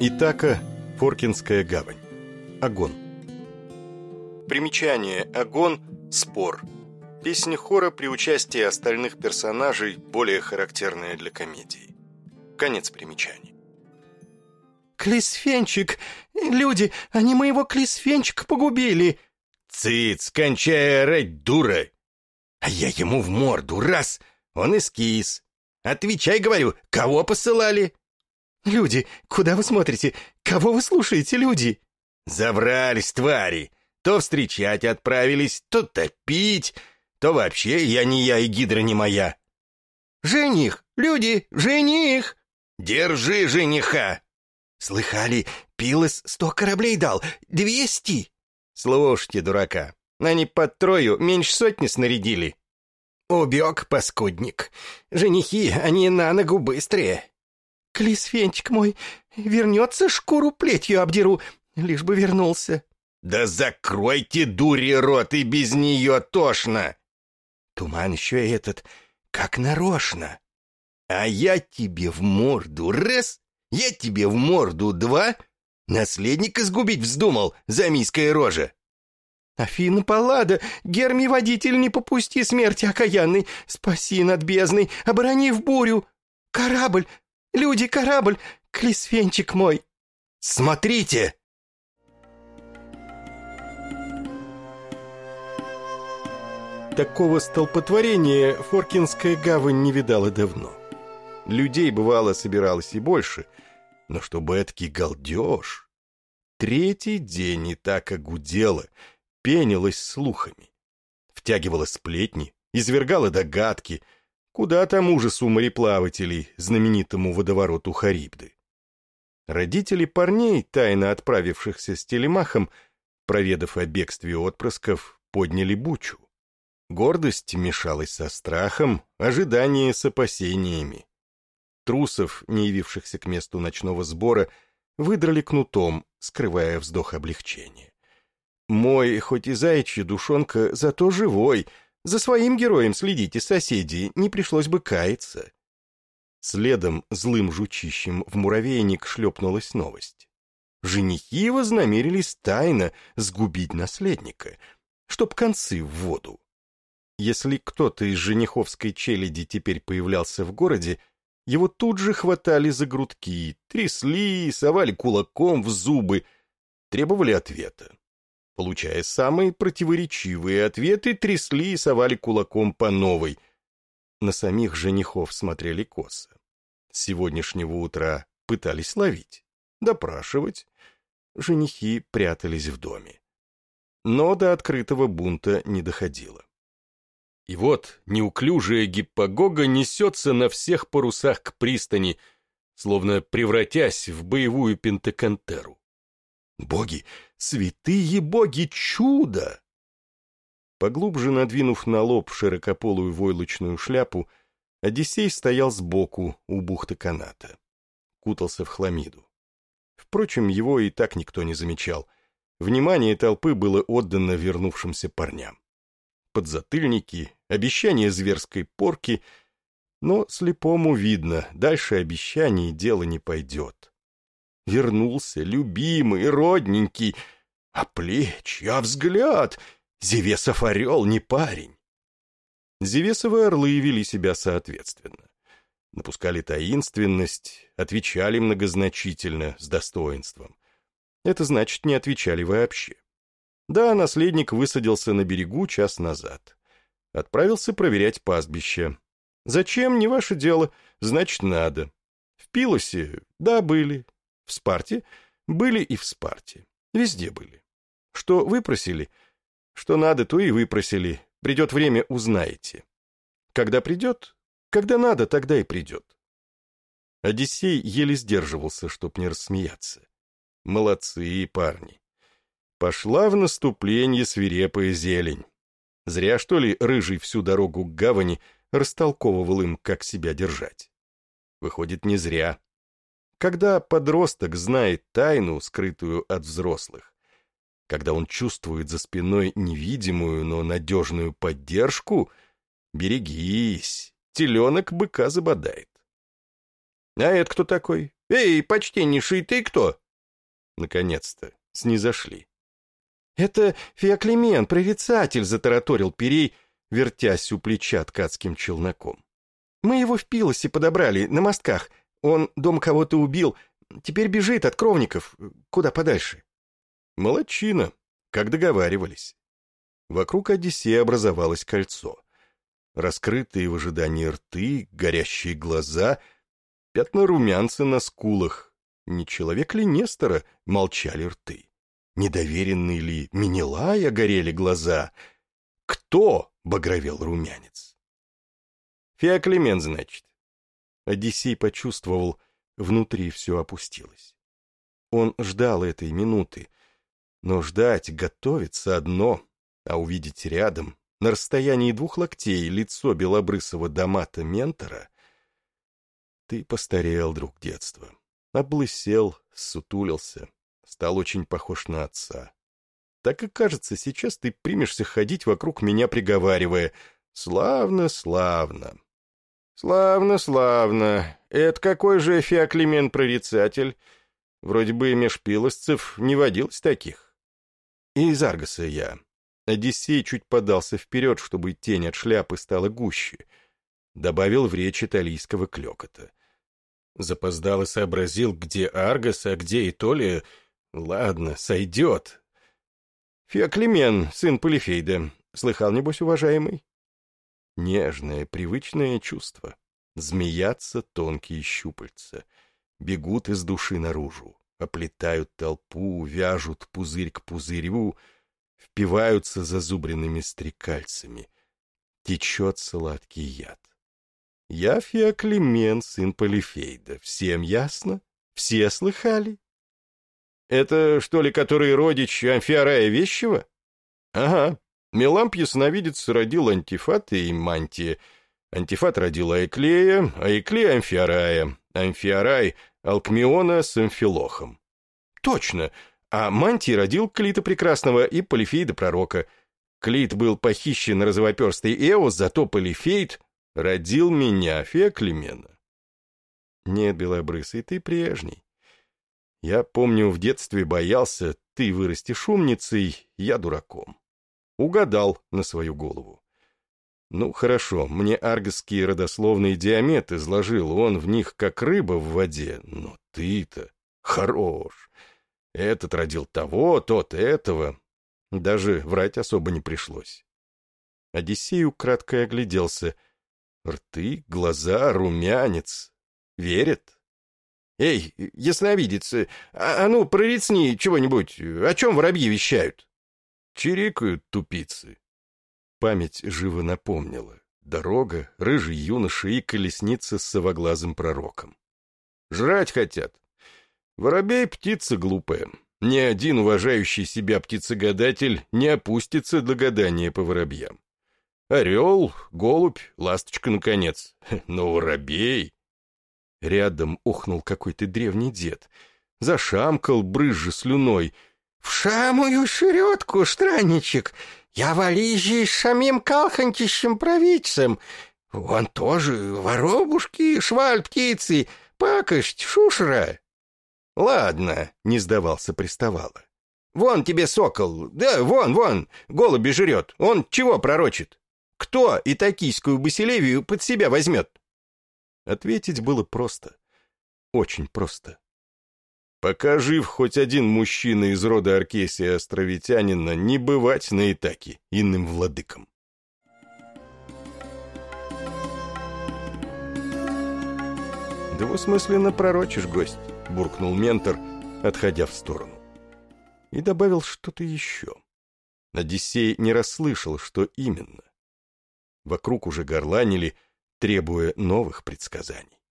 Итака, Форкинская гавань. Огон. Примечание «Огон» — спор. Песня хора при участии остальных персонажей, более характерная для комедии. Конец примечаний. «Клисфенчик! Люди, они моего Клисфенчика погубили!» «Цыц, кончай орать, дура!» А я ему в морду, раз, он эскиз. Отвечай, говорю, кого посылали? «Люди, куда вы смотрите? Кого вы слушаете, люди?» «Заврались, твари! То встречать отправились, то топить, то вообще я не я и гидра не моя». «Жених! Люди! Жених!» «Держи жениха!» «Слыхали, Пилос сто кораблей дал, двести!» «Слушайте, дурака, они под трою меньше сотни снарядили». «Убег, паскудник. Женихи, они на ногу быстрее». Клисфенчик мой, вернется, шкуру плетью обдеру, лишь бы вернулся. Да закройте, дури, рот, и без нее тошно. Туман еще и этот, как нарочно. А я тебе в морду раз, я тебе в морду два. Наследника сгубить вздумал, за миской рожа. Афина Паллада, Герми водитель, не попусти смерти окаянной, спаси над бездной, оборони в бурю. Корабль, Люди, корабль! Клисфенчик мой!» «Смотрите!» Такого столпотворения Форкинская гавань не видала давно. Людей, бывало, собиралось и больше, но чтобы эдакий галдеж... Третий день и так огудела, пенилась слухами. Втягивала сплетни, извергала догадки — Куда там ужасу мореплавателей, знаменитому водовороту Харибды? Родители парней, тайно отправившихся с телемахом, проведав о бегстве отпрысков, подняли бучу. Гордость мешалась со страхом, ожидание с опасениями. Трусов, не явившихся к месту ночного сбора, выдрали кнутом, скрывая вздох облегчения. Мой, хоть и заячья душонка, зато живой — за своим героем следите, соседи, не пришлось бы каяться. Следом злым жучищем в муравейник шлепнулась новость. Женихи вознамерились тайно сгубить наследника, чтоб концы в воду. Если кто-то из жениховской челяди теперь появлялся в городе, его тут же хватали за грудки, трясли, совали кулаком в зубы, требовали ответа получая самые противоречивые ответы, трясли и совали кулаком по новой. На самих женихов смотрели косо. С сегодняшнего утра пытались ловить, допрашивать. Женихи прятались в доме. Но до открытого бунта не доходило. И вот неуклюжая гиппогога несется на всех парусах к пристани, словно превратясь в боевую пентакантеру. Боги, святые боги, чудо! Поглубже надвинув на лоб широкополую войлочную шляпу, Одиссей стоял сбоку у бухты каната. Кутался в хламиду. Впрочем, его и так никто не замечал. Внимание толпы было отдано вернувшимся парням. Подзатыльники, обещания зверской порки, но слепому видно, дальше обещаний дело не пойдет. Вернулся, любимый, родненький. А плечи, а взгляд! Зевесов орел не парень. Зевесовы орлы вели себя соответственно. Напускали таинственность, отвечали многозначительно, с достоинством. Это значит, не отвечали вообще. Да, наследник высадился на берегу час назад. Отправился проверять пастбище. Зачем, не ваше дело, значит, надо. В Пилосе, да, были, в Спарте были и в Спарте. Везде были. Что выпросили? Что надо, то и выпросили. Придет время, узнаете. Когда придет? Когда надо, тогда и придет. Одиссей еле сдерживался, чтоб не рассмеяться. Молодцы парни. Пошла в наступление свирепая зелень. Зря, что ли, рыжий всю дорогу к гавани растолковывал им, как себя держать. Выходит, не зря когда подросток знает тайну, скрытую от взрослых, когда он чувствует за спиной невидимую, но надежную поддержку, берегись, теленок быка забодает. А это кто такой? Эй, почтеннейший, ты кто?» Наконец-то, снизошли. «Это Феоклемен, прорицатель», — затараторил Перей, вертясь у плеча ткацким челноком. «Мы его в Пилосе подобрали, на мостках. Он дом кого-то убил. Теперь бежит от кровников. Куда подальше?» «Молодчина, как договаривались». Вокруг Одиссея образовалось кольцо. Раскрытые в ожидании рты, горящие глаза, пятна румянца на скулах. Не человек ли Нестора молчали рты? Недоверенный ли Минилая горели глаза? Кто багровел румянец? Феоклемен, значит. Одиссей почувствовал, внутри все опустилось. Он ждал этой минуты, но ждать, готовиться одно, а увидеть рядом, на расстоянии двух локтей, лицо белобрысого домата ментора, ты постарел, друг детства, облысел, сутулился, стал очень похож на отца. Так и кажется, сейчас ты примешься ходить вокруг меня, приговаривая «Славно, славно». «Славно, славно. Это какой же Феоклемен-прорицатель? Вроде бы меж пилосцев не водилось таких». И из Аргоса я. Одиссей чуть подался вперед, чтобы тень от шляпы стала гуще. Добавил в речь италийского клекота. Запоздал и сообразил, где Аргос, а где Итолия — Ладно, сойдет. Феоклемен, сын Полифейда. Слыхал, небось, уважаемый? Нежное, привычное чувство. Змеятся тонкие щупальца. Бегут из души наружу. Оплетают толпу, вяжут пузырь к пузырю, впиваются зазубренными стрекальцами. Течет сладкий яд. Я Феоклемен, сын Полифейда. Всем ясно? Все слыхали? Это, что ли, который родич Амфиарая Вещева? Ага. Меламп ясновидец родил Антифат и Мантия. Антифат родил Айклея, а Амфиарая. Амфиарай — Алкмиона с Амфилохом. Точно. А Мантий родил Клита Прекрасного и Полифейда Пророка. Клит был похищен розовоперстой Эос, зато Полифейд родил меня, Фея Климена. Нет, Белобрысый, ты прежний. Я помню, в детстве боялся, ты вырастешь умницей, я дураком. Угадал на свою голову. Ну, хорошо, мне аргосские родословные диамет изложил, он в них как рыба в воде, но ты-то хорош. Этот родил того, тот этого. Даже врать особо не пришлось. Одиссей украдкой огляделся. Рты, глаза, румянец. Верит? «Эй, ясновидец, а, а ну, прорецни чего-нибудь, о чем воробьи вещают?» Чирикают тупицы. Память живо напомнила. Дорога, рыжий юноша и колесница с совоглазым пророком. Жрать хотят. Воробей — птица глупая. Ни один уважающий себя птицегадатель не опустится до гадания по воробьям. Орел, голубь, ласточка, наконец. Но воробей... Рядом ухнул какой-то древний дед. Зашамкал, брызжа слюной. «В самую шередку, странничек! Я валижий с самим калхантищем провидцем. Он тоже воробушки, шваль птицы, пакость, шушера». «Ладно», — не сдавался приставала. «Вон тебе сокол, да, вон, вон, голуби жрет, он чего пророчит? Кто итакийскую басилевию под себя возьмет?» Ответить было просто. Очень просто. Пока жив хоть один мужчина из рода Аркесия Островитянина, не бывать на Итаке иным владыкам. «Двусмысленно пророчишь, гость», — буркнул ментор, отходя в сторону. И добавил что-то еще. Одиссей не расслышал, что именно. Вокруг уже горланили, требуя новых предсказаний.